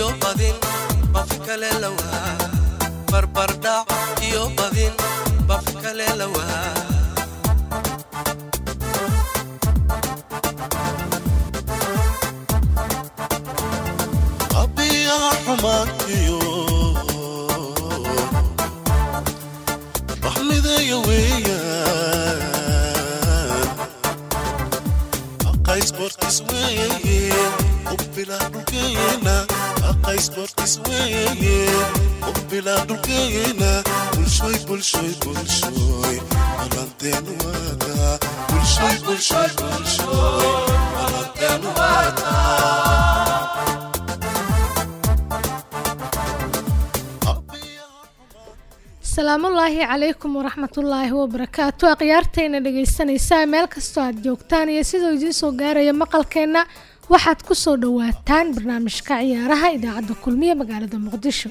iyo badin baf kale lawaa barbardhac iyo badin baf kale lawaa abiyaha xumaantiyo baxmideeya asalaamullaahi calaykum waraxmatullaahi wabarakaatu akhyaartayna dhegaysanaysaa meel kastoo aad joogtaan iyo siduu idiin soo gaaraya maqalkeenna waxaad ku soo dhowaataan barnaamijka ciyaaraha idaacadda kulmiye magaalada muqdisho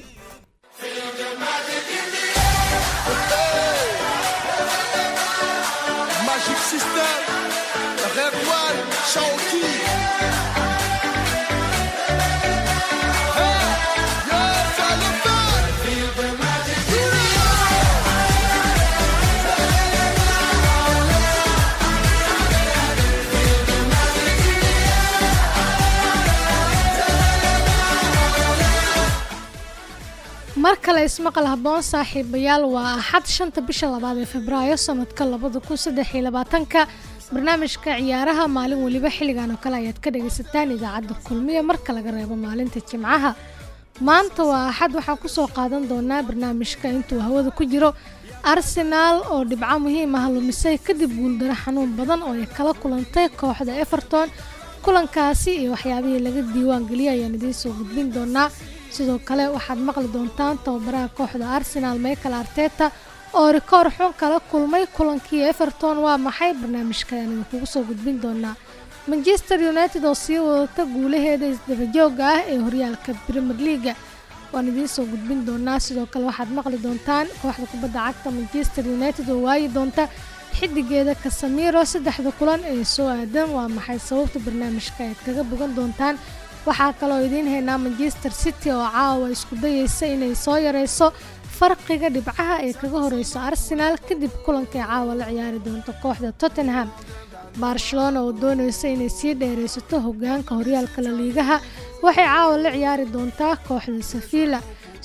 mar kale ismaqal haboon saaxiibayaal waa axad shanta bisha labaad ee febraayo sanadka labada kun saddex iyo labaatanka. Barnaamijka ciyaaraha maalin weliba xilligan oo kale ayaad ka dhagaysataan idaacadda kulmiya marka laga reebo maalinta jimcaha. Maanta waa axad waxaan ku soo qaadan doonaa barnaamijka intuu hawada ku jiro. Arsenaal oo dhibco muhiim ah lumisay kadib guuldaro xanuun badan oo ay kala kulantay kooxda everton. Kulankaasi iyo waxyaabihii laga diiwaan geliyay ayaan idiin soo gudbin doonaa sidoo kale waxaad maqli doontaan tababaraha kooxda arsenaal michael arteta oo rikoor xun kala kulmay kulankii everton. Waa maxay barnaamijka ayaan idinkugu soo gudbin doonaa? Manchester united oo sii wadata guulaheeda isdabajooga ah ee horyaalka premier leaga waan idiin soo gudbin doonaa. Sidoo kale waxaad maqli doontaan kooxda kubadda cagta manchester united oo waayi doonta xidigeeda kasamiro saddexda kulan ee soo aadan waa maxay sababta barnaamijka ayaad kaga bogan doontaan waxaa kaloo idiin haynaa manchester city oo caawa isku dayeysa inay soo yareyso farqiga dhibcaha ee kaga horeyso arsenaal kadib kulankay caawa la ciyaari doonto kooxda tottenham. Barcelona oo dooneysa inay sii dheereysato hogaanka horyaalka laliigaha waxay caawa la ciyaari doontaa kooxda safila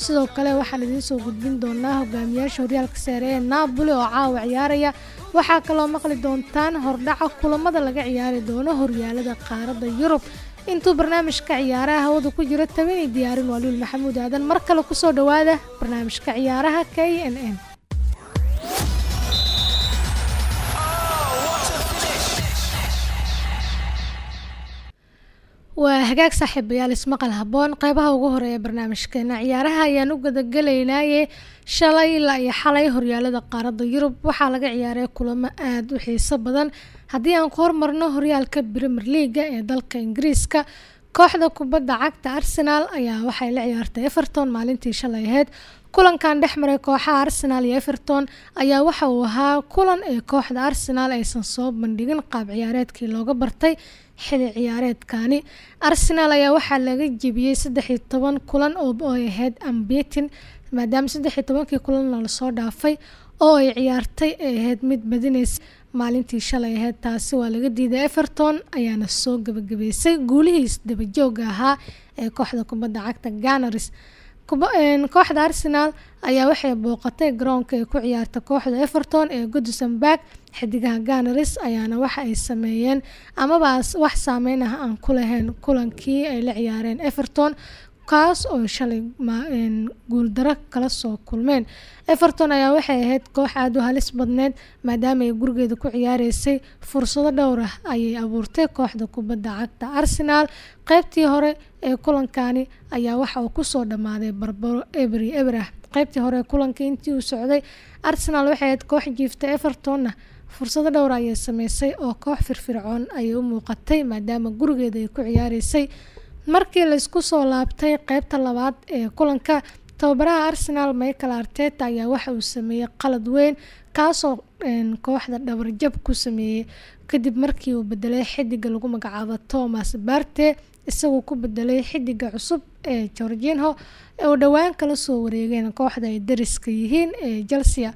sidoo kale waxaan idiin soo gudbin doonaa hogaamiyaasha horyaalka saare ee naaboli oo caawa ciyaaraya. Waxaa kaloo maqli doontaan hordhaca kulamada laga ciyaari doono horyaalada qaaradda yurub intuu barnaamijka ciyaaraha hawada ku jiro tabinay diyaarin waaliil maxamuud aadan. Mar kale ku soo dhowaada barnaamijka ciyaaraha k n n waa hagaag saaxiibayaal ismaqal haboon qeybaha ugu horreeya barnaamijkeena ciyaaraha ayaan u gadagelaynaaye shalay ilaa iyo xalay horyaalada qaaradda yurub. Waxaa laga ciyaaray kulamo aada u xiiso badan. Haddii aan ku hormarno horyaalka premier leaga ee dalka ingiriiska kooxda kubadda cagta arsenaal ayaa waxay la ciyaartay everton maalintii shalay ahayd kulankan dhex maray kooxaha arsenaal iyo everton ayaa waxa uu ahaa kulan ee kooxda arsenaal aysan soo bandhigin qaab ciyaareedkii looga bartay xili ciyaareedkani arsenaal ayaa waxaa laga jebiyey saddex iyo toban kulan oo ay ahayd ambetin maadaama saddex iyo tobankii kulanna la soo dhaafay oo ay ciyaartay ay ahayd mid badinaysa maalintii shalay ahayd taasi waa laga diiday. Everton ayaana soo gabagabeysay guulihii isdabajooga ahaa ee kooxda kubadda cagta ganars kooxda arsenaal ayaa waxay booqatay garoonka ay ku ciyaarta kooxda everton ee goodsenburg xidigaha ganars ayaana waxa ay sameeyeen amaba wax saameyn ah aan ku lahayn kulankii ay la ciyaareen everton kaas oo shalay guuldaro kala soo kulmeen. Everton ayaa waxay ahayd koox aada u halis badneed maadaama ay gurigeeda ku ciyaareysay fursado dhowr ah ayay abuurtay kooxda kubadda cagta arsenaal qeybtii hore ee kulankani ayaa waxa uu ku soo dhammaaday barbaro ebri ebrah qeybtii hore ee kulankii intii uu socday arsenaal waxay ahayd koox jiifta evertonna fursado dhowr ayay sameysay oo koox firfircoon ayay u muuqatay maadaama gurigeeda ay ku ciyaareysay markii laysku soo laabtay qeybta labaad ee kulanka tababaraha arsenaal michael arteta ayaa waxa uu sameeyey qalad weyn kaasoo kooxda dhabarjab ku sameeyey kadib markii uu bedelay xidiga lagu magacaabo thomas barte isagoo ku bedelay xidiga cusub ee georginho ee uu dhowaan kala soo wareegeen kooxda ay dariska yihiin ee chelsea.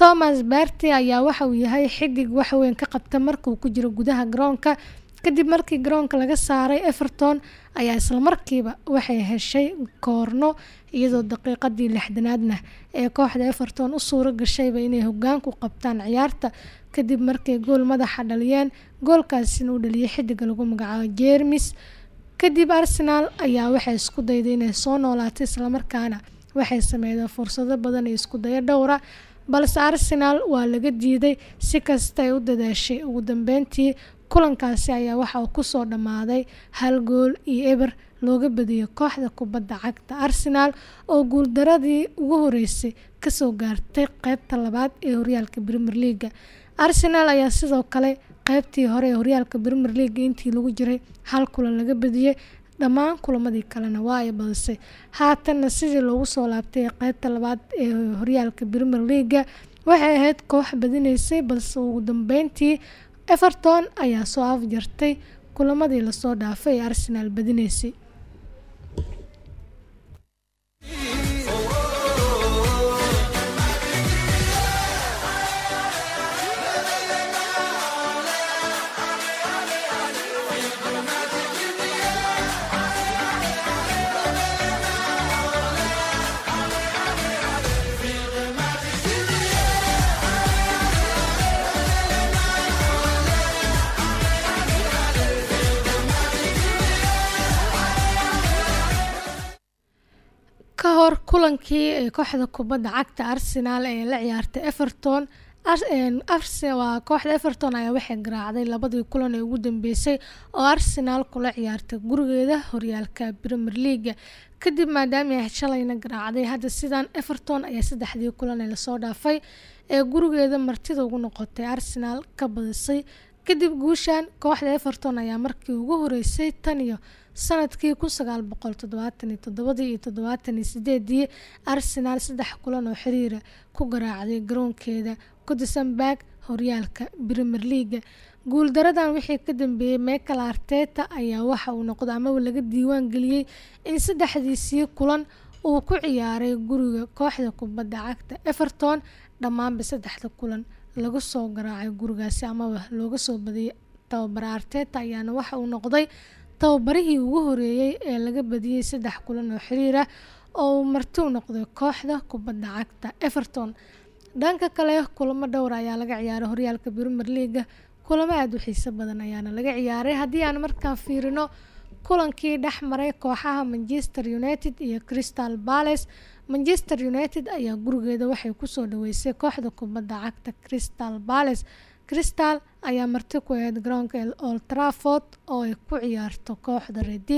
Thomas barty ayaa waxa uu yahay xidig waxweyn ka qabta markauu ku jiro gudaha garoonka kadib markii garoonka laga saaray everton ayaa islamarkiiba waxay heshay koorno iyadoo daqiiqadii lixdanaadna ee kooxda everton u suuro gashayba inay hogaanku qabtaan ciyaarta. Kadib markay gool madaxa dhaliyeen goolkaasina uu dhaliyay xidiga lagu magacaabo jermis. Kadib arsenal ayaa waxay isku dayday inay soo noolaatay islamarkaana waxay sameydeen fursado badan isku dayo dhowra. Balse arsenal waa laga diiday si kasta ay u dadaashay. Ugu dambeyntii kulankaasi ayaa waxa uu ku soo dhammaaday hal gool iyo eber looga badiyay kooxda kubadda cagta arsenal oo guuldaradii ugu horeysay ka soo gaartay qeybta labaad ee horyaalka premier leaga arsenal ayaa sidoo kale qeybtii hore ee horyaalka premier leaga intii lagu jiray hal kulan laga badiyey dhammaan kulamadii kalena waa ay badisay. Haatanna sidii loogu soo laabtay ee qeybta labaad ee horyaalka premier leaga waxay ahayd koox badinaysay balse ugu dambeyntii everton ayaa soo afjartay kulamadii la soo dhaafay ee arsenal badinaysay ka hor kulankii ee kooxda kubadda cagta arsenal ee la ciyaartay everton. Waa kooxda everton ayaa waxay garaacday labadii kulan ee ugu dambeysay oo arsenal kula ciyaartay gurigeeda horyaalka premier leaga kadib maadaama ay shalayna garaacday hadda sidan everton ayaa saddexdii kulan ee la soo dhaafay ee gurigeeda martida ugu noqotay arsenal ka badisay. Kadib guushan kooxda everton ayaa markii ugu horeysay tan iyo sannadkii kun arsenal saddex kulan oo xiriira ku garaacday garoonkeeda goodisonburg horyaalka premier leaga guuldaradan wixii ka dambeeyey michael arteta ayaa waxa uu noqday amaba laga diiwaan geliyey in saddexdiisii kulan uu ku ciyaaray guriga kooxda kubadda cagta everton dhammaanba saddexda kulan lagu soo garaacay gurigaasi amaba looga soo badiyay. Tababara arteta ayaana waxa uu noqday tababarihii ugu horeeyey ee laga badiyey saddex kulan oo xiriir ah oo uu marti u noqday kooxda kubadda cagta everton. Dhanka kale kulamo dhowr ayaa laga ciyaaray horyaalka premier leaga kulamo aada u xiiso badan ayaana laga ciyaaray haddii aan markaan fiirino kulankii dhex maray kooxaha manchester united iyo crystal palace. Manchester united ayaa gurigeeda waxay ku soo dhaweysay kooxda kubadda cagta crystal palace crystal ayaa marti ku ahayd garoonka old trafford oo ay ku ciyaarto kooxda red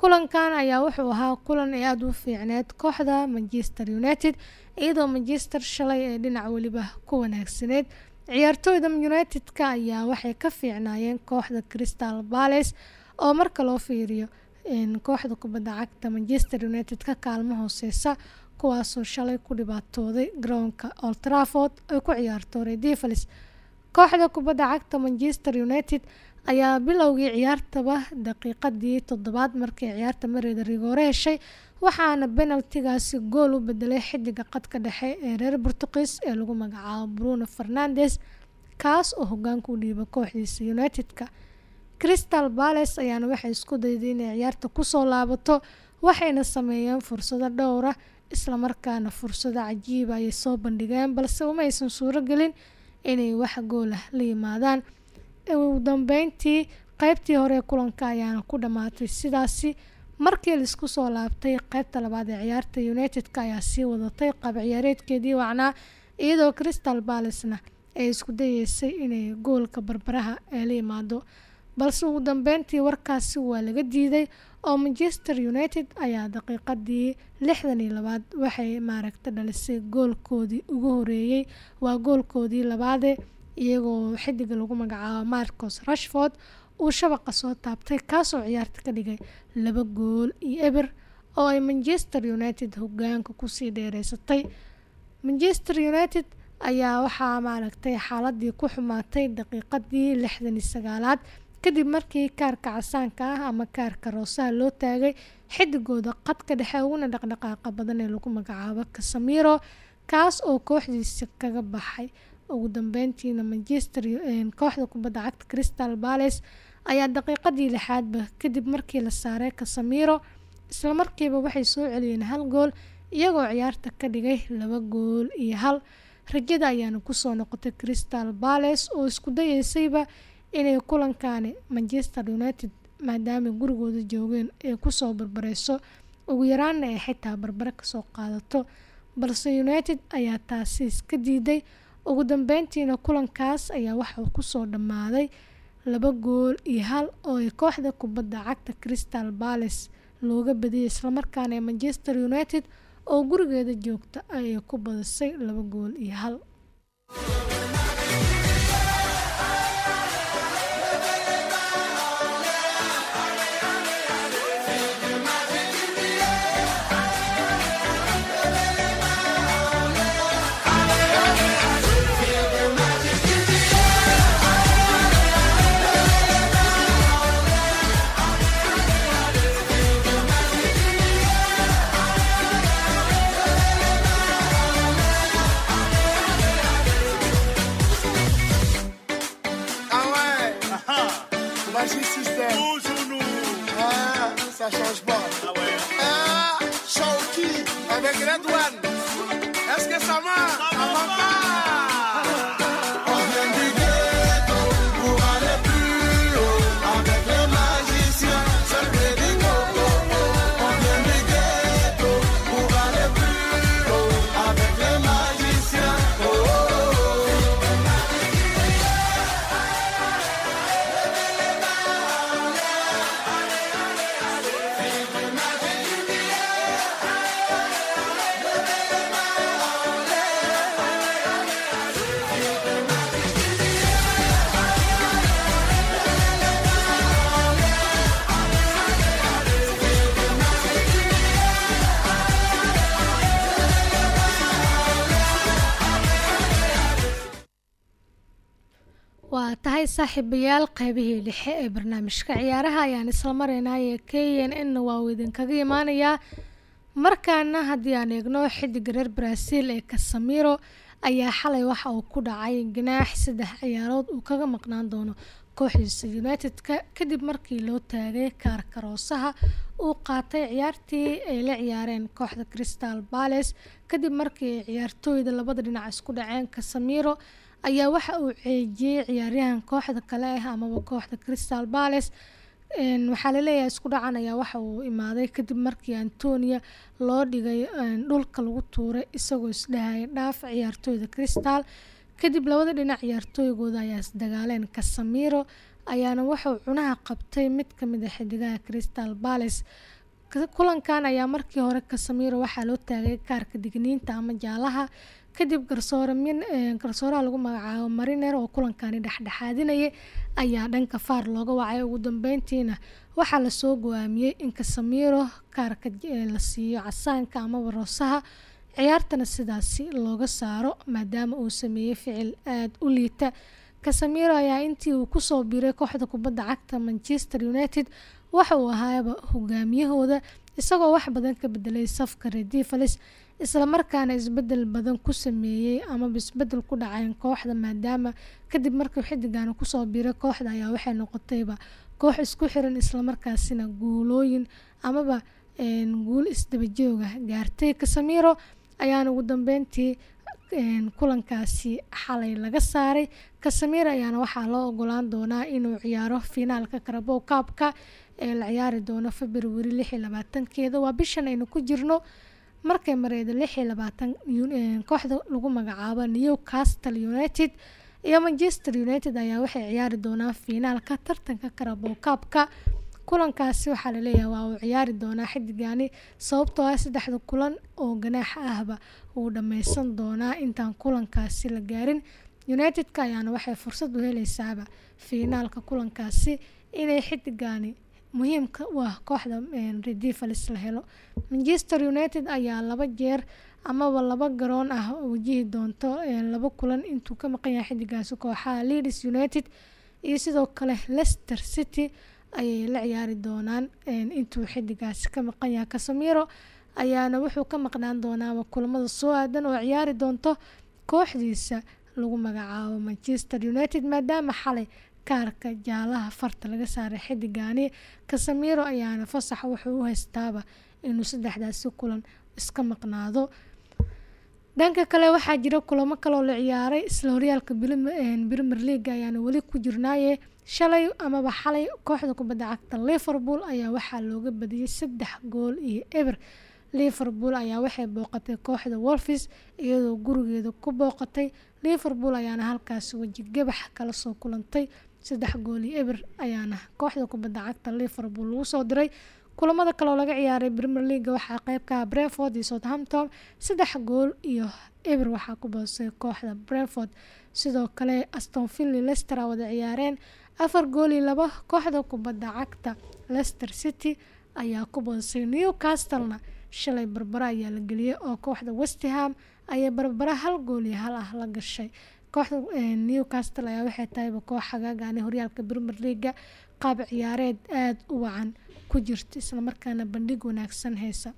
kulankan ayaa wuxuu ahaa kulan ay aada u fiicneed kooxda manchester united iyadoo manchester shalay ee dhinac weliba ku wanaagsaneyd ciyaartooyda united-ka ayaa waxay ka fiicnaayeen kooxda crystal palace oo marka loo fiiriyo kooxda kubadda cagta manchester united ka kaalmo hooseysa kuwaasoo shalay ku dhibaatooday garoonka old trafford ay ku ciyaarto red devils kooxda kubadda cagta manchester united ayaa bilowgii ciyaartaba daqiiqadii toddobaad markay ciyaarta mareeda rigoore heshay waxaana benaltigaasi gool u bedelay xidiga qadka dhexe ee reer portugiis ee lagu magacaabo bruno fernandes kaas oo hogaanka u dhiiba kooxdiisa united-ka. Crystal palace ayaana waxay isku dayday inay ciyaarta ku soo laabato waxayna sameeyeen fursado dhowra islamarkaana fursado cajiiba ayay soo bandhigeen balse uma aysan suuro gelin inay wax goolah la yimaadaan. Ugu dambeyntii qeybtii hore kulanka ayaana ku dhammaatay sidaasi. Markii la isku soo laabtay qeybta labaad ee ciyaarta united-ka ayaa sii wadatay qab ciyaareedkeedii wacnaa iyadoo crystal balacena ay isku dayeysay inay goolka barbaraha ee la yimaado balse ugu dambeyntii warkaasi waa laga diiday oo manchester united ayaa daqiiqadii lixdan iyo labaad waxay maaragta dhalisay goolkoodii ugu horeeyey waa goolkoodii labaade iyagoo xidiga lagu magacaabo marcos rashford uu shabaqa soo taabtay kaasoo ciyaarta ka dhigay laba gool iyo eber oo ay manchester united hogaanka ku sii dheereysatay manchester united ayaa waxaa maaragtay xaaladii ku xumaatay daqiiqadii lixdan iyo sagaalaad kadib markii kaarka casaanka ah ama kaarka roosaha loo taagay xidigooda qadka dhexe uguna dhaqdhaqaaqa badan ee lagu magacaabo kasamiro kaas oo kooxdiisa kaga baxay. Ugu dambeyntiina manchester kooxda kubadda cagta crystal palace ayaa daqiiqadii lixaadba kadib markii la saaray kasamiro islamarkiiba waxay soo celiyeen hal gool iyagoo ciyaarta ka dhigay laba gool iyo hal. Rajada ayaana ku soo noqotay crystal palace oo isku dayeysayba inay kulankani manchester united maadaama gurigooda joogeen ay ku soo barbareyso ugu yaraana ay xitaa barbare ka soo qaadato. Balse united ayaa taasi iska diiday. Ugu dambeyntiina kulankaas ayaa waxaa ku soo dhammaaday laba gool iyo hal oo ay kooxda kubadda cagta crystal palace looga badiyay. Islamarkaana ee manchester united oo gurigeeda joogta ayay ku badisay laba gool iyo hal Change pas. Ah ouais. Ah, Shawty avec Red One. Est-ce que ça marche Ça saaxiibayaal qaybihii dhexe ee barnaamijka ciyaaraha ayaan isla maraynaaye k n n waa uu imaanayaa markaana haddii aan eegno xidiga reer brazil ee kasamiro ayaa xalay waxa uu ku dhacay. Ganaax saddex ciyaarood uu kaga maqnaan doono kooxdiisa united-ka. Kadib markii loo taagay kaarka roosaha uu qaatay ciyaartii ay la ciyaareen kooxda crystal palace. Kadib markii ay ciyaartooyda labada dhinac isku dhaceen kasamiro ayaa waxa uu ceejiyey ciyaaryahan kooxda kale ah amaba kooxda crystal palace. Waxaa la leeyahay isku dhacan ayaa waxa uu imaaday kadib markii antonia loo dhigay dhulka lagu tuuray isagoo isdhahaya dhaaf ciyaartooyda crystal. Kadib labada dhinac ciyaartooygooda ayaa isdagaaleen kasamiro ayaana wuxuu cunaha qabtay mid ka mid a xidigaha crystal palace. Kulankan ayaa markii hore kasamiro waxaa loo taagay kaarka digniinta ama jaalaha kadib garsoore min garsooraha lagu magacaabo mariner oo kulankani dhexdhexaadinayay ayaa dhanka faar looga wacay. Ugu dambeyntiina waxaa la soo go'aamiyey in kasamiro kaarka la siiyo casaanka amaba roosaha ciyaartana sidaasi looga saaro maadaama uu sameeyey ficil aada u liita. Kasamiro ayaa intii uu ku soo biiray kooxda kubadda cagta manchester united waxa uu ahaaba hogaamiyahooda isagoo wax badan ka bedelay safka redivalis islamarkaana isbeddel badan ku sameeyey amaba isbeddel ku dhaceen kooxda maadaama kadib markii xidigan ku soo biiray kooxda ayaa waxay noqotayba koox isku xiran islamarkaasina guulooyin amaba guul isdabajooga. Gaartay kasamiro ayaana ugu dambeyntii kulankaasi xalay laga saaray. Kasamiro ayaana waxaa loo ogolaan doonaa inuu ciyaaro finaalka karabow kaabka ee la ciyaari doono februari lix iyo labaatankeeda. Waa bishan aynu ku jirno markay mareyda lix kooxda lagu magacaabo newcastle united. Iyo manchester united ayaa waxay ciyaari doonaan fiinaalka tartanka karabow kaabka kulankaasi waxaa la leeyahay waa uu ciyaari doonaa xidigani sababtoo ah saddexda kulan oo ganaax ahba wuu dhameysan doonaa. Intaan kulankaasi la gaarin united-ka ayaana waxay fursad u heleysaaba fiinaalka kulankaasi inay xidigani muhiimka u ah kooxda redivalis la helo. Manchester united ayaa laba jeer amaba laba garoon ah wajihi doonto laba kulan intuu ka maqan yahay xidigaasi kooxaha leeds united. Iyo sidoo kale leicester city ayay la ciyaari doonaan intuu xidigaasi ka maqan yahay. Casamiro ayaana wuxuu ka maqnaan doonaaba kulamada soo aadan oo ciyaari doonto kooxdiisa lagu magacaabo manchester united maadaama xalay kaarka jaalaha farta laga saaray xidigaani casamiro ayaana fasax wuxuu u haystaaba inuu saddexdaasi kulan iska maqnaado. Dhanka kale waxaa jira kulamo kaleoo la ciyaaray isla horyaalka premier league ayaana weli ku jirnaaye. Shalay amaba xalay kooxda kubadda cagta liverpool ayaa waxaa looga badiyey saddex gool iyo eber. Liverpool ayaa waxay booqatay kooxda wolfis iyadoo gurigeeda ku booqatay. Liverpool ayaana halkaasi weji gabax kala soo kulantay saddex gool iyo eber ayaana kooxda kubadda cagta liverpool lagu soo diray. Kulamada kaleoo laga ciyaaray premier league waxaa qeybka brentford iyo southampton. Saddex gool iyo eber waxaa ku boosay kooxda brentford. Sidoo kale astonville lester wada ciyaareen. Afar gool iyo laba kooxda kubadda cagta leicester city ayaa ku boosay newcastlena shalay barbara ayaa la geliyey oo kooxda westham ayay barbara hal gool iyo hal ah la gashay kooxda newcastle ayaa waxay tahayba koox hagaagani horyaalka premier leaga qaab ciyaareed aada u wacan ku jirta islamarkaana bandhig wanaagsan haysa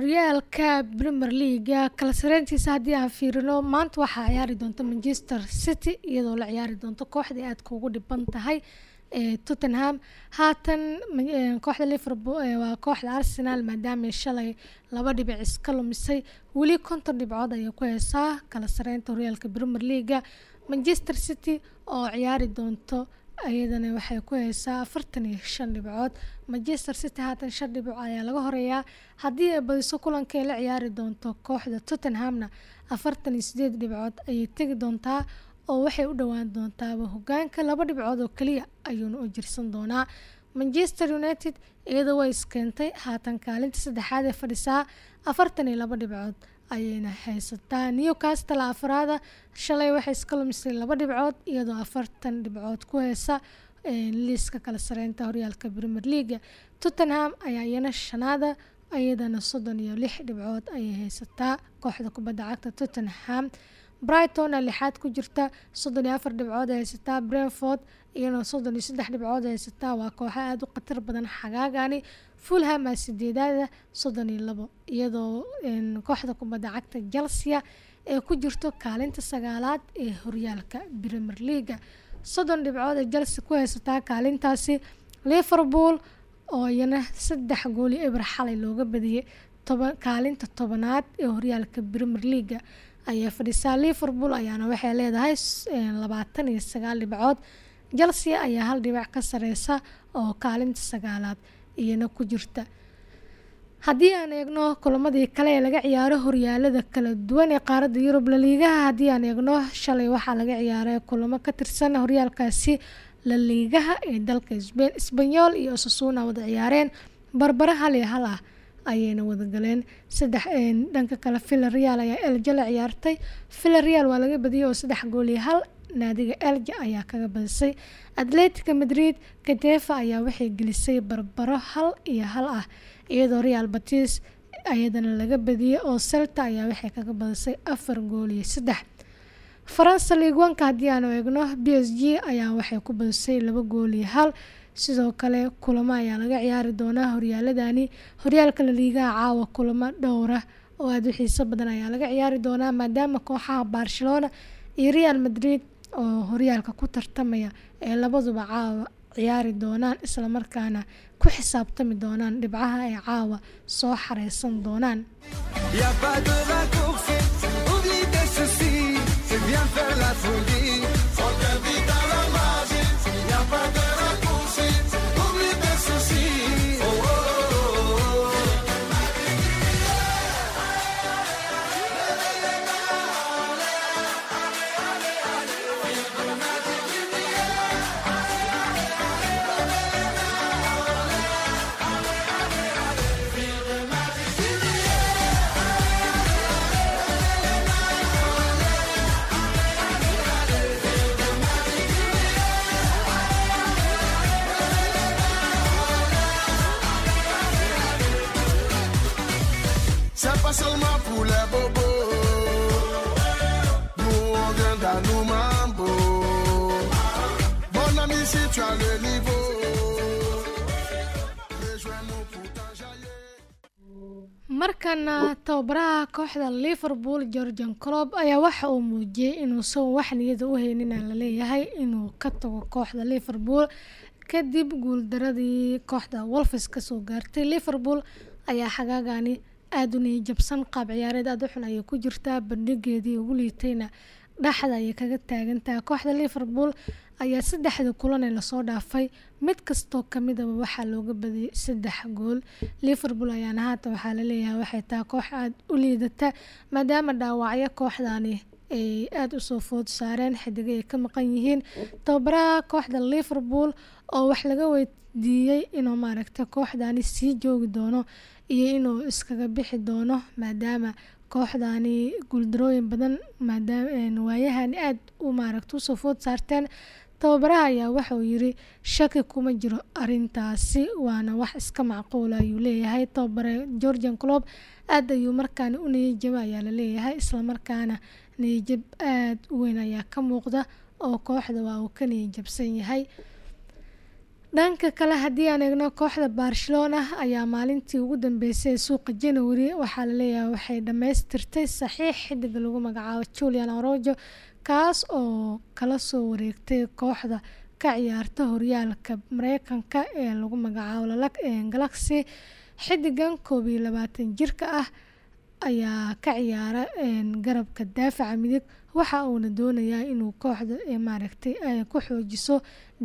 horyaalka premier leaga kala sareyntiisa haddii aan fiirino maanta waxaa ciyaari doonta manchester city iyadoo la ciyaari doonto kooxdii aadka ugu dhiban tahay tottenham. Haatan kooxda liverpool waa kooxda arsenal maadaama shalay laba dhibic iska lumisay. Weli konton dhibcood ayay ku heysaa kala sareynta horyaalka premier leaga manchester city oo ciyaari doonto iyadana waxay ku heysaa afartan iyo shan dhibcood. Manchester city haatan shan dhibco ayaa laga horeeyaa. Haddii ay badiso kulankay la ciyaari doonto kooxda tottenhamna afartan iyo sideed dhibcood ayay tegi doontaa oo waxay u dhowaan doontaaba. Hogaanka laba dhibcood oo keliya ayuuna u jirsan doonaa. Manchester united iyadoo way iskeentay haatan kaalinta saddexaad ee fadhisaa afartan iyo laba dhibcood ayayna haysataa newcastle afraada shalay waxay iska lumisay laba dhibcood iyadoo afartan dhibcood ku heysa liiska kala sareynta horyaalka premier leaga tottenham ayaa iyana shanaada iyadana soddon iyo lix dhibcood ayay haysataa kooxda kubadda cagta tottenham. Brighton aa lixaad ku jirta soddon iyo afar dhibcood ay haysataa. Brentford iyadoo soddon iyo saddex dhibcood ay haysataa. Waa kooxo aada u khatar badan xagaagani fulham aa sideedaada soddon iyo labo iyadoo kooxda kubadda cagta chelsea ee ku jirto kaalinta sagaalaad ee horyaalka premier leaga soddon dhibcood ee chelsea ku haysataa kaalintaasi liverpool oo iyana saddex gooli eber xalay looga badiyey toban kaalinta tobanaad ee horyaalka premier leaga ayaa fadhisaa liverpool ayaana waxay leedahay labaatan iyo sagaal dhibcood. Chelsea ayaa hal dhibac ka sareysa oo kaalinta sagaalaad iyana ku jirta. Haddii aan eegno kulamadii kale ee laga ciyaaro horyaalada kala duwan ee qaaradda yurub laliigaha haddii aan eegno shalay waxaa laga ciyaaray kulamo ka tirsan horyaalkaasi laliigaha ee dalka sbain sbanyol iyo osasuna wada ciyaareen. Barbara hal iyo hal ah ayayna wadagaleen saddex dhanka kale villareal ayaa elja la ciyaartay. Villareal waa laga badiyay oo saddex gool iyo hal naadiga elja ayaa kaga badisay atletica madrid kadefa ayaa waxay gelisay barbaro hal iyo hal ah iyadoo real batis ayadana laga badiyey oo celta ayaa waxay kaga badisay afar gool iyo saddex. Faransa liigwanka haddii aanu eegno b s g ayaa waxay ku badisay laba gool iyo hal. Sidoo kale kulamo ayaa laga ciyaari doonaa horyaaladani horyaalka laliigaha caawa kulamo dhowra oo aada u xiiso badan ayaa laga ciyaari doonaa maadaama kooxaha barcelona iyo real madrid oo horyaalka ku tartamaya ee labaduba caawa ciyaari doonaan islamarkaana ku xisaabtami doonaan dhibcaha ay caawa soo xareysan doonaan tu markana tababaraha kooxda liverpool georgian clob ayaa waxa uu muujiyey inuusan wax niyada u haynin aan la leeyahay inuu ka tago kooxda liverpool. Kadib guuldaradii kooxda wolfes ka soo gaartay liverpool ayaa xagaagani aada u niyajabsan qaab ciyaareed aada u xun ayay ku jirtaa bandhigeedii ugu liitayna dhexda ayay kaga taagantahay kooxda liverpool ayaa saddexda kulan ee la soo dhaafay. Mid kastoo kamidaba waxaa looga badiyay saddex gool. Liverpool ayaana haatan waxaa la leeyahay waxay tahay koox aada u liidata maadaama dhaawacyo kooxdani ay aada u soo food saareen xidiga ay ka maqan yihiin. Tababaraha kooxda liverpool oo wax laga weydiiyey inuu maaragta kooxdani sii joogi doono iyo inuu iskaga bixi doono maadaama kooxdani guuldarooyin badan maadaama waayahani aada u maaragta u soo food saarteen. Tababaraha ayaa waxauu yiri shaki kuma jiro arintaasi waana wax iska macquula ayuu leeyahay. Tababare georgian clob aada ayuu markaana u niyajaba ayaa la leeyahay islamarkaana niyajab aada u weyn ayaa ka muuqda oo kooxda waa uu ka niyajabsan yahay dhanka kale haddii aan eegno kooxda barcelona ayaa maalintii ugu dambeysay suuqa january waxaa la leeyahay waxay dhammaystirtay saxiix xidiga lagu magacaabo julian orojo kaas oo kala soo wareegtay kooxda ka ciyaarta horyaalka mareykanka ee lagu magacaabo galaxy. Xidigan koob iyo labaatan jirka ah ayaa ka ciyaara garabka daafaca midig waxa uuna doonayaa inuu kooxda maaragtay ku xoojiso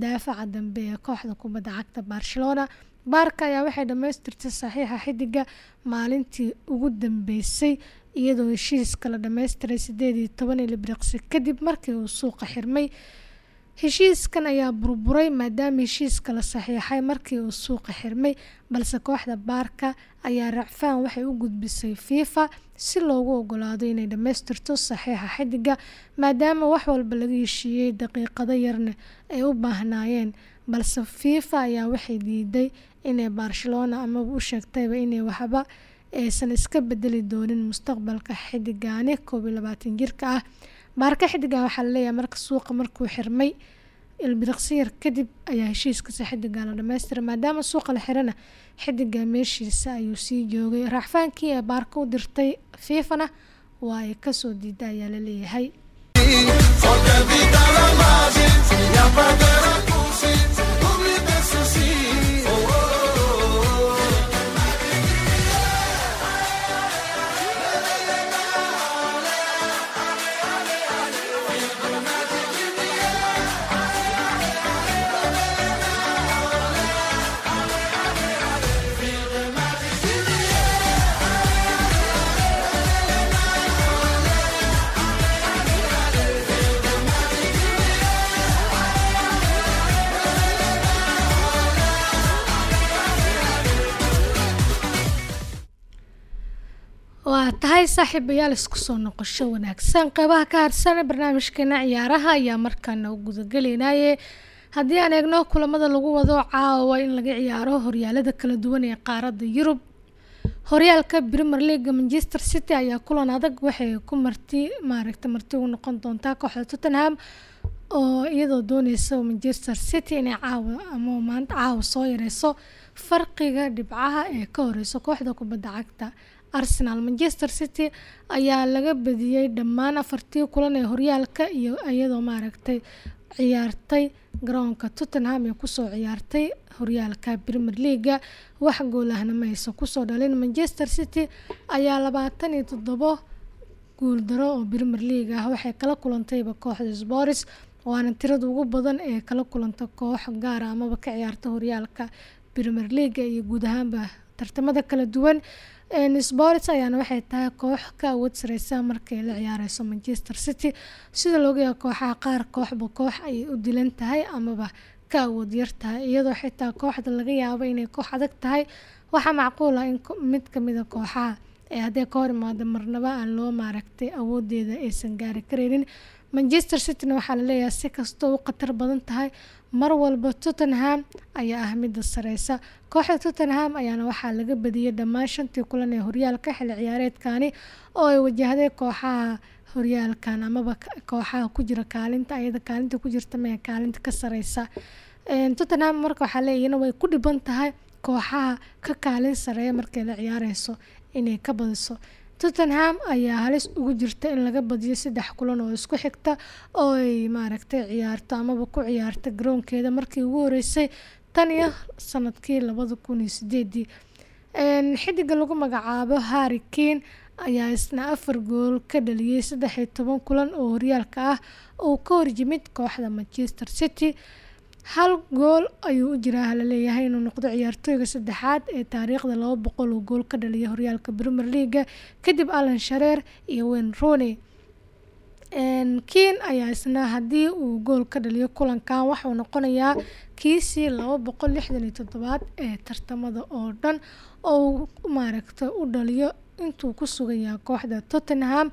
daafaca dambe ee kooxda kubadda cagta barcelona. Baarka ayaa waxay dhammaystirtay saxiixa xidiga maalintii ugu dambeysay iyadoo heshiiska la dhammaystiray sideed iyo toban ilibiriqsi kadib markii uu suuqa xirmay heshiiskan ayaa burburay maadaama heshiiska la saxiixay markii uu suuqa xirmay balse kooxda baarka ayaa racfaan waxay u gudbisay fifa si loogu ogolaado inay dhammaystirto saxiixa xidiga maadaama wax walba laga heshiiyey daqiiqado yarna ay u baahnaayeen balse fifa ayaa waxay diiday inay barcelona amaba u sheegtayba inay waxba aysan iska bedeli doonin mustaqbalka iyo labaatan jirka ah baarka xidigan waxaa la leeyahay marka suuqa markuu xirmay ilbiriqsiyar kadib ayaa heshiiskasi xidiga la dhammaystiray maadaama suuqa la xirana xidiga meeshiisa ayuu sii joogay. Raaxfaankii ee baarka u dirtay fiifana waa ay ka soo diida ayaa la leeyahay waa tahay saaxiibayaal isku soo noqosho wanaagsan. Qeybaha ka harsan barnaamijkeena ciyaaraha ayaa markaana u gudagelaynaye haddii aan eegno kulamada lagu wado caawa in laga ciyaaro horyaalada kala duwan ee qaaradda yurub. Horyaalka premier leaga manchester city ayaa kulan adag waxay ku marti maaragta marti ugu noqon doontaa kooxda tottenham oo iyadoo dooneysa manchester city inay caawa ama maanta caawa soo yareyso farqiga dhibcaha ee ka horeyso kooxda kubadda cagta arsenal. Manchester city ayaa laga badiyey dhammaan afartii kulan ee horyaalka iyo iyadoo maaragtay ciyaartay garoonka tottenham ee ku soo ciyaartay horyaalka premier leaga wax gool ahna ma ku soo dhalin. Manchester city ayaa labaatan iyo toddobo guuldaro oo premier league ah. Waxay kala kulantayba kooxda sporis waana tirada ugu badan ee kala kulanta koox gaara amaba ka ciyaarta horyaalka premier leaga iyo guud ahaanba tartamada kala duwan sports ayaana waxay tahay koox ka awood sareysa markay la ciyaareyso manchester city. Sida loogayaa kooxaha qaar kooxba koox ayay u dilan tahay amaba ka awood yar tahay iyadoo xitaa kooxda laga yaabo inay koox adag tahay. Waxaa macquul ah in mid kamida kooxaha ee haddee ka hor imaado marnaba aan loo maaragtay awoodeeda aysan gaari kareynin manchester cityna waxaa la leeyahay si kastoo u khatar badan tahay mar walba tottenham ayaa ah midda sareysa. Kooxda tottenham ayaana waxaa laga badiyey dhammaan shantii kulan ee horyaalka xilli ciyaareedkani oo ay wajahday kooxaha horyaalkan amaba kooxaha ku jira kaalinta ayada kaalinta ku jirta mee kaalinta ka sareysa. Tottenham marka waxaa leeyahna way ku dhiban tahay kooxaha ka kaalin sareeya markay la ciyaareyso inay ka badiso tottenham ayaa halis ugu jirta in laga badiyo saddex kulan oo isku xigta oo ay maaragtay ciyaarto amaba ku ciyaarta garoonkeeda. Markii ugu horeysay tan iyo sannadkii labada kun iyo sideedii xidiga lagu magacaabo harry kane ayaa isna afar gool ka dhaliyey saddex iyo toban kulan oo horyaalka ah. Oo ka horjimid kooxda manchester city hal gool ayuu u jiraa la leeyahay inuu noqdo ciyaartooyga saddexaad ee taariikhda laba boqol oo gool ka dhaliyay horyaalka premier leaga kadib alan shareer iyo wayne rooney. Kiin ayaa isna haddii uu gool ka dhaliyo kulankan waxuu noqonayaa kiisii laba boqol lixdan iyo toddobaad ee tartamada oo dhan oo uu maaragta u dhaliyo intuu ku sugayaa kooxda tottenham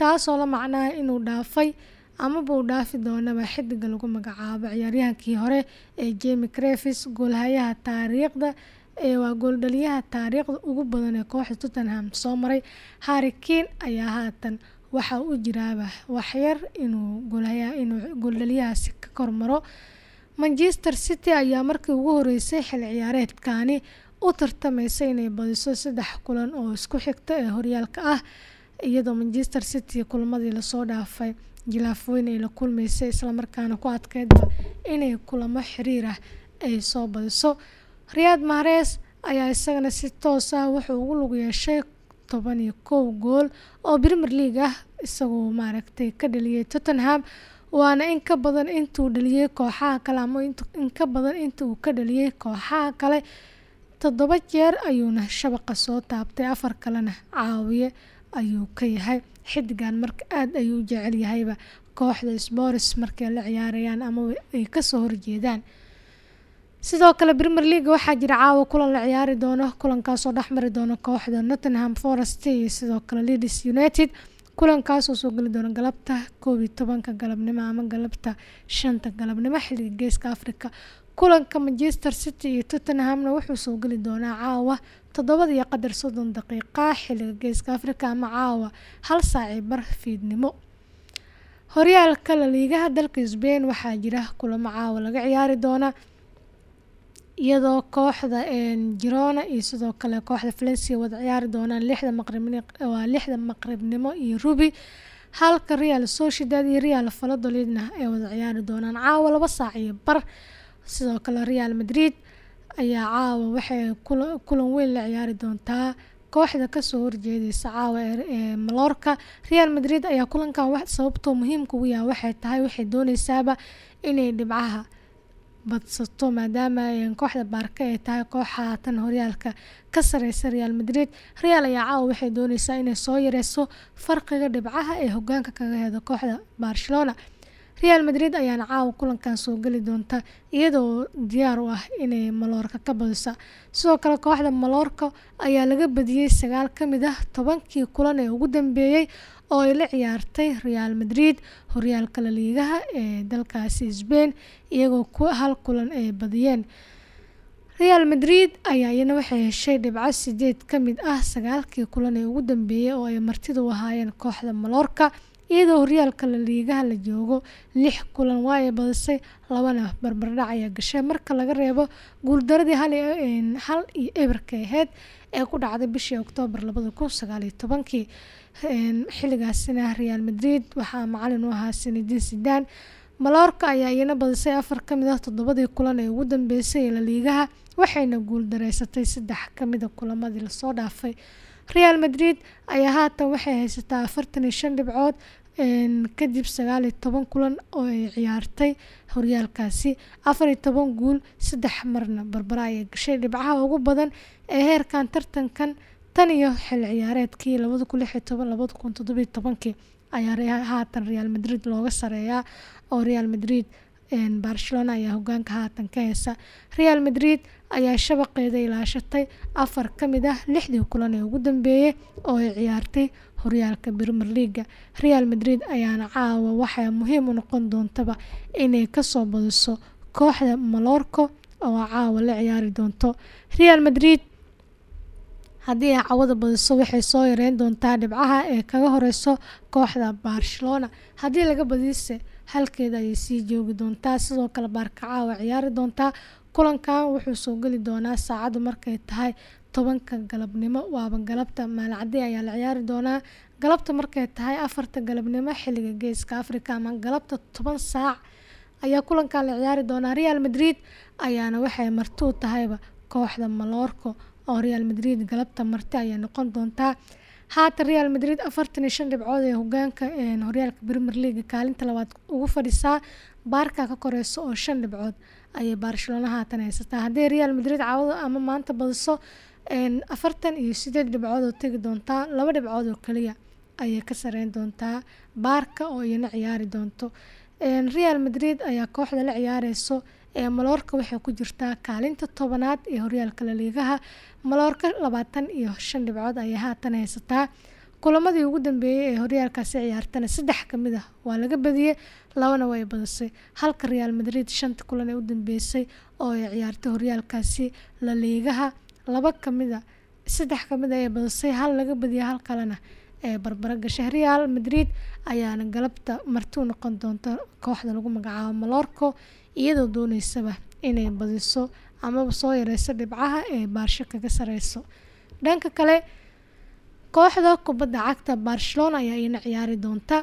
taasoo la macnaha inuu dhaafay amaba uu dhaafi doonaba xidiga lagu magacaabo ciyaaryahankii hore ee jemi crevis goolhayaha taariikhda waa gooldhaliyaha taariikhda ugu badan ee kooxda tottenham. Soo maray harry kane ayaa haatan waxa u jiraaba waxyar inuu gooldhaliyahaasi ka kormaro. Manchester city ayaa markii ugu horeysay xil ciyaareedkani u tartameysa inay badiso saddex kulan oo isku xigta ee horyaalka ah iyadoo manchester city kulmadii la soo dhaafay jilaafooyin ay la kulmeysay islamarkaana ku adkeydba inay kulamo xiriir ah ay soo badiso. Riyaad mahrees ayaa isagana si toos ah wuxuu ugu lug yeeshay toban iyo kow gool oo premier league ah isagoo maaragtay ka dhaliyay tottenham waana in ka badan intuu dhaliyey kooxaha kale ama in ka badan inta uu ka dhaliyey kooxaha kale. Toddoba jeer ayuuna shabaqa soo taabtay afar kalena caawiye ayuu ka yahay. Xidigan marka aada ayuu jecel yahayba kooxda sporis markay la ciyaarayaan ama ay ka soo horjeedaan. Sidoo kale premier league waxaa jira caawa kulan la ciyaari doono kulankaasoo dhexmari doona kooxda nottingham forest iyo sidoo kale leeds united. Kulankaasoo soo geli doona galabta koob iyo tobanka galabnimo ama galabta shanta galabnimo xilliga geeska africa kulanka manchester city iyo tottenhamna wuxuu soo geli doonaa caawa toddobada iyo qadar soddon daqiiqa xilliga geeska africa ama caawa hal saaci bar fiidnimo horyaalka laliigaha dalka sbain waxaa jira kulamo caawa laga ciyaari doona iyadoo kooxda girona iyo sidoo kale kooxda valencia wada ciyaari doonaan waa lixda maqribnimo iyo ruby halka real sociedad iyo real faladolidna ay wada ciyaari doonaan caawa laba saac iyo bar sidoo kale real madrid ayaa caawa waxay kulan weyn la ciyaari doontaa. Kooxda ka soo horjeedeysa caawa ee malorka real madrid ayaa kulankan sababtoo muhiimka ugu yaha waxay tahay waxay dooneysaaba inay dhibcaha badsato maadaama kooxda baarka ay tahay kooxa tan horyaalka ka sareysa real madrid. Real ayaa caawa waxay dooneysaa inay soo yareyso farqiga dhibcaha ee hogaanka kaga heeda kooxda barcelona real madrid ayaana caawa kulankan soo geli doonta iyadoo diyaar u ah inay maloorka ka badisa. Sidoo kale kooxda maloorka ayaa laga badiyey sagaal ka mid ah tobankii kulan ee ugu dambeeyey oo ay la ciyaartay real madrid horyaalka laliigaha ee dalkaasi sbain iyagoo hal kulan ay badiyeen. Real madrid ayaa iyana waxay heshay dhibco sideed ka mid ah sagaalkii kulan ee ugu dambeeyey oo ay martida u ahaayeen kooxda maloorka iyadoo horyaalka la liigaha la joogo lix kulan waa ay badisay labana barbardhac ayaa gashay. Marka laga reebo guuldaradii hal iyo- eberka ahayd ee ku dhacday bishii oktoobar labada kun sagaal iyo tobankii xilligaasina real madrid waxaa macalin u ahaa sinadin sidan maloorka ayaa iyana badisay afar ka mid ah toddobadii kulan ee ugu dambeysay ee la liigaha waxayna guuldareysatay saddex ka mid a kulamadii la soo dhaafay real madrid ayaa haatan waxay haysataa afartan iyo shan dhibcood kadib sagaal iyo toban kulan oo ay ciyaartay horyaalkaasi. Afar iyo toban guul saddex marna barbara ayay gashay. Dhibcaha ugu badan ee heerkan tartankan tan iyo xil ciyaareedkii labada kun lix iyo toban labada kun toddobiyo tobankii ayaa haatan real madrid looga sareeyaa oo real madrid barcelona ayaa hogaanka haatan ka heysa real madrid ayaa shabaqeeda ilaashatay afar ka mid ah lixdii kulan ee ugu dambeeyey oo ay ciyaartay horyaalka premier leaga real madrid ayaana caawa waxay muhiim u noqon doontaba inay ka soo badiso kooxda malorco oo caawa la ciyaari doonto. Real madrid haddii ay cawada badiso waxay soo yareyn doontaa dhibcaha ee kaga horeyso kooxda barcelona. Haddii laga badise halkeeda ayay sii joogi doontaa sidoo kale baarkacaa waa ciyaari doontaa kulankan wuxuu soo geli doonaa saacadu markay tahay tobanka galabnimo. Waaba galabta maalcadi ayaa la ciyaari doonaa. Galabta markay tahay afarta galabnimo xilliga geeska africa ama galabta toban saac ayaa kulankan la ciyaari doonaa. Real madrid ayaana waxay marti u tahayba kooxda malorco oo real madrid galabta marti ayay noqon doontaa. Haatan real madrid afartan iyo shan dhibcood ee hogaanka horyaalka premier league kaalinta labaad ugu fadhisaa. Baarka ka koreyso oo shan dhibcood ayay barcelona haatan haysataa. Haddii real madrid cawado ama maanta badiso afartan iyo sideed dhibcood oo tegi doontaa laba dhibcood oo kaliya ayay ka sareyn doontaa. Baarka oo iyana ciyaari doonto. Real madrid ayaa kooxda la ciyaareyso maloorka waxay ku jirtaa kaalinta tobanaad ee horyaalka laliigaha maloorka labaatan iyo shan dhibcood ayay haatan haysataa kulamadii ugu dambeeyey ee horyaalkaasi ciyaartana saddex ka mid ah. Waa laga badiyey labana way badisay halka real madrid shanta kulan ee u dambeysay oo ay ciyaartay horyaalkaasi laliigaha laba ka mid a saddex ka mid a ee badisay hal laga badiyay hal kalena ee barbaro gashay real madrid ayaana galabta marti u noqon doonta kooxda lagu magacaabo malorco iyadoo dooneysaba inay badiso amaba soo yareyso dhibcaha ee baarsho kaga sareyso. Dhanka kale kooxda kubadda cagta barcelona ayaa iyana ciyaari doonta.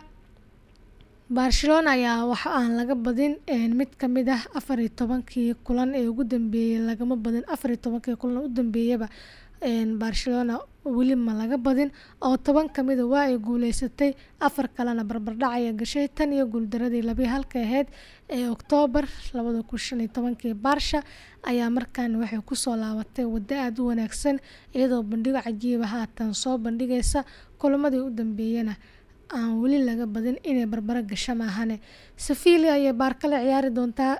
Barcelona ayaa wax aan laga badin mid ka mid ah afar iyo tobankii kulan ee ugu dambeeyey lagama badin afar iyo tobankii kulan u dambeeyaba barcelona weli ma laga badin oo toban ka mida waa ay guuleysatay afar kalena barbardhac ayay gashay tan iyo guuldaradii labii halka ahayd ee oktoobar labada kun barsha ayaa markaana waxay ku soo laabatay waddo aada u wanaagsan iyadoo bandhigo cajiiba haatan soo bandhigaysa kulamadii u dambeeyana aan weli laga badin inay barbaro gasho maahane. Safiili ayay baarka la ciyaari doontaa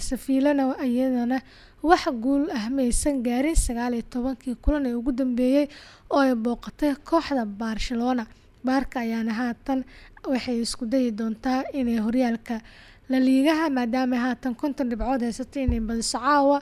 safiilana iyadana wax guul ah gaarin sagaal iyo tobankii kulan ee ugu dambeeyey oo ay booqatay kooxda barcelona. Baarka ayaana haatan waxay isku dayi doontaa inay horyaalka la liigaha maadaama haatan konton dhibcood haysatay inay badiso caawa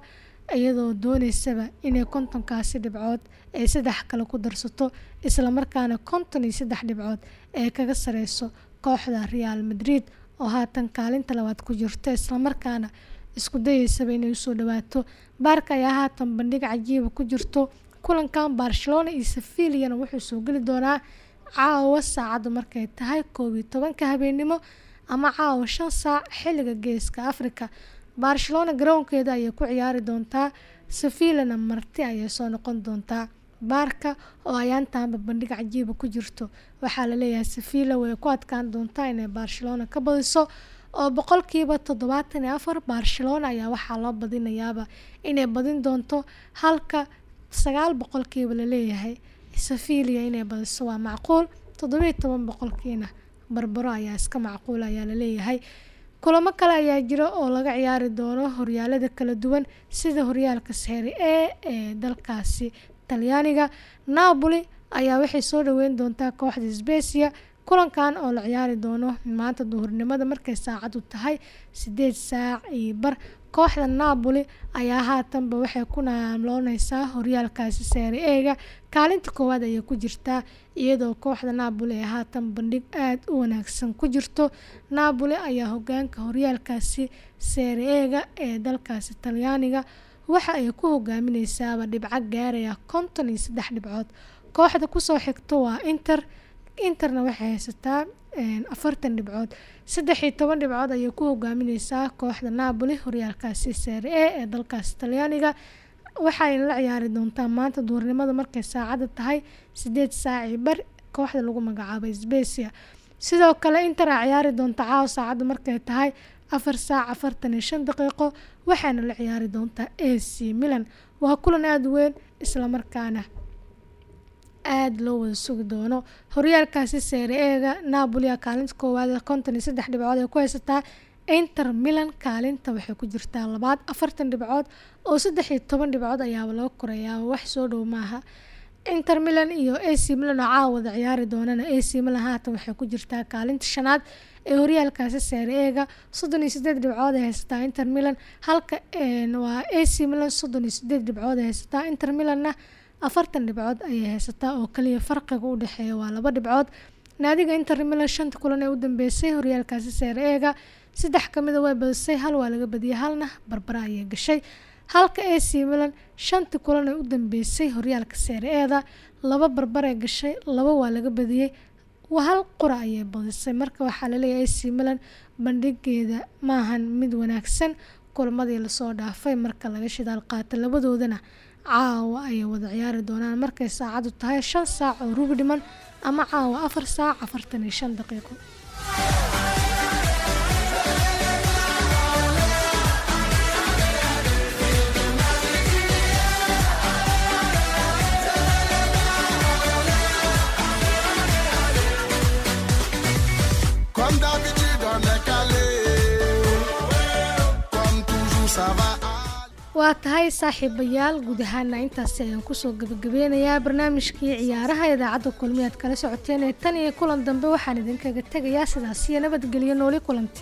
iyadoo dooneysaba inay kontonkaasi dhibcood ay saddex kale ku darsato islamarkaana konton iyo saddex dhibcood ee kaga sareyso kooxda real madrid oo haatan kaalinta labaad ku jirta islamarkaana isku dayeysaba inay u soo dhawaato. Baarka ayaa haatan bandhig cajiiba ku jirto. Kulankan barcelona iyo sevillana wuxuu soo geli doonaa caawa saacaddu markay tahay koob iyo tobanka habeenimo ama caawa shan saac xilliga geeska africa barcelona garoonkeeda ayay ku ciyaari doontaa. Sevillana marti ayay soo noqon doontaa. Baarka oo ayaantaanba bandhig cajiiba ku jirto. Waxaa la leeyahay sevilla way ku adkaan doontaa inay barcelona ka badiso oo boqolkiiba toddobaatan iyo afar barcelona ayaa waxaa loo badinayaaba inay badin doonto halka sagaal boqolkiiba la leeyahay sevilla inay badiso waa macquul toddobiyo toban boqolkiina barbaro ayaa iska macquul ayaa la leeyahay kulamo kale ayaa jira oo laga ciyaari doono horyaalada kala duwan sida horyaalka serie a ee dalkaasi talyaaniga. Napoli ayaa waxay soo dhaweyn doontaa kooxda sbesia kulankan oo la ciyaari doono maanta duhurnimada markay saacadu tahay sideed saac iyo bar. Kooxda napoli ayaa haatanba waxay ku naalooneysaa horyaalkaasi seere eega kaalinta koowaad ayay ku jirtaa iyadoo kooxda napoli ee haatan bandhig aada u wanaagsan ku jirto. Napoli ayaa hogaanka horyaalkaasi seere eega ee dalkaasi talyaaniga. Waxa ay ku hogaamineysaaba dhibco gaaraya konton iyo saddex dhibcood. Kooxda ku soo xigto waa inter interna waxay haysataa afartan dhibcood. Saddex iyo toban dhibcood ayay ku hogaamineysaa kooxda napoli horyaalkaasi seere e ee dalkaasi talyaaniga. Waxayna la ciyaari doontaa maanta duurnimada markay saacada tahay sideed saaci bar kooxda lagu magacaabay sbesia sidoo kale inter a ciyaari doonta caawa saacadda markay tahay afar saac afartan iyo shan daqiiqo waxaana la ciyaari doontaa a c milan. Waa kulan aada weyn islamarkaana aada loo wada sugi doono. Horyaalkaasi seere eega napolia kaalinta koowaad konton iyo saddex dhibcood ay ku haysataa inter milan kaalinta waxay ku jirtaa labaad afartan dhibcood oo saddex iyo toban dhibcood ayaaba laga korayaa. Wax soo dhow maaha. Inter milan iyo a c milan oo caawada ciyaari doonana a c milan haatan waxay ku jirtaa kaalinta shanaad ee horyaalkaasi seere eega soddon iyo sideed dhibcood ay haysataa inter milan halka waa a c milan soddon iyo sideed dhibcood ay haysataa. Inter milanna afartan dhibcood ayay haysataa oo kaliya farqiga u dhexeeya waa laba dhibcood. Naadiga inter milan shanta kulan ee u dambeysay horyaalkaasi seere eega. Saddex kamida way badisay hal waa laga badiyay halna barbara ayay gashay. Halka a c milan shantii kulan ee u dambeysay horyaalka seere eeda laba barbaree gashay laba waa laga badiyey hal qura ayay badisay. Marka waxaa la leeyahay a c milan bandhigeeda maahan mid wanaagsan kulamadii la soo dhaafay marka laga shidaal qaata labadoodana caawa ayay wada ciyaari doonaan. Markay saacadu tahay shan saac oo rubi dhiman ama caawa afar saac afartan iyo shan daqiiqo waa tahay saaxiibayaal guud ahaana intaasi ayaan ku soo gabagabeynayaa barnaamijkii ciyaaraha idaacadda kulmiyaad kala socoteen ee tan iyo kulan dambe waxaan idinkaga tegayaa sidaas iyo nabadgelyo nooli kulanti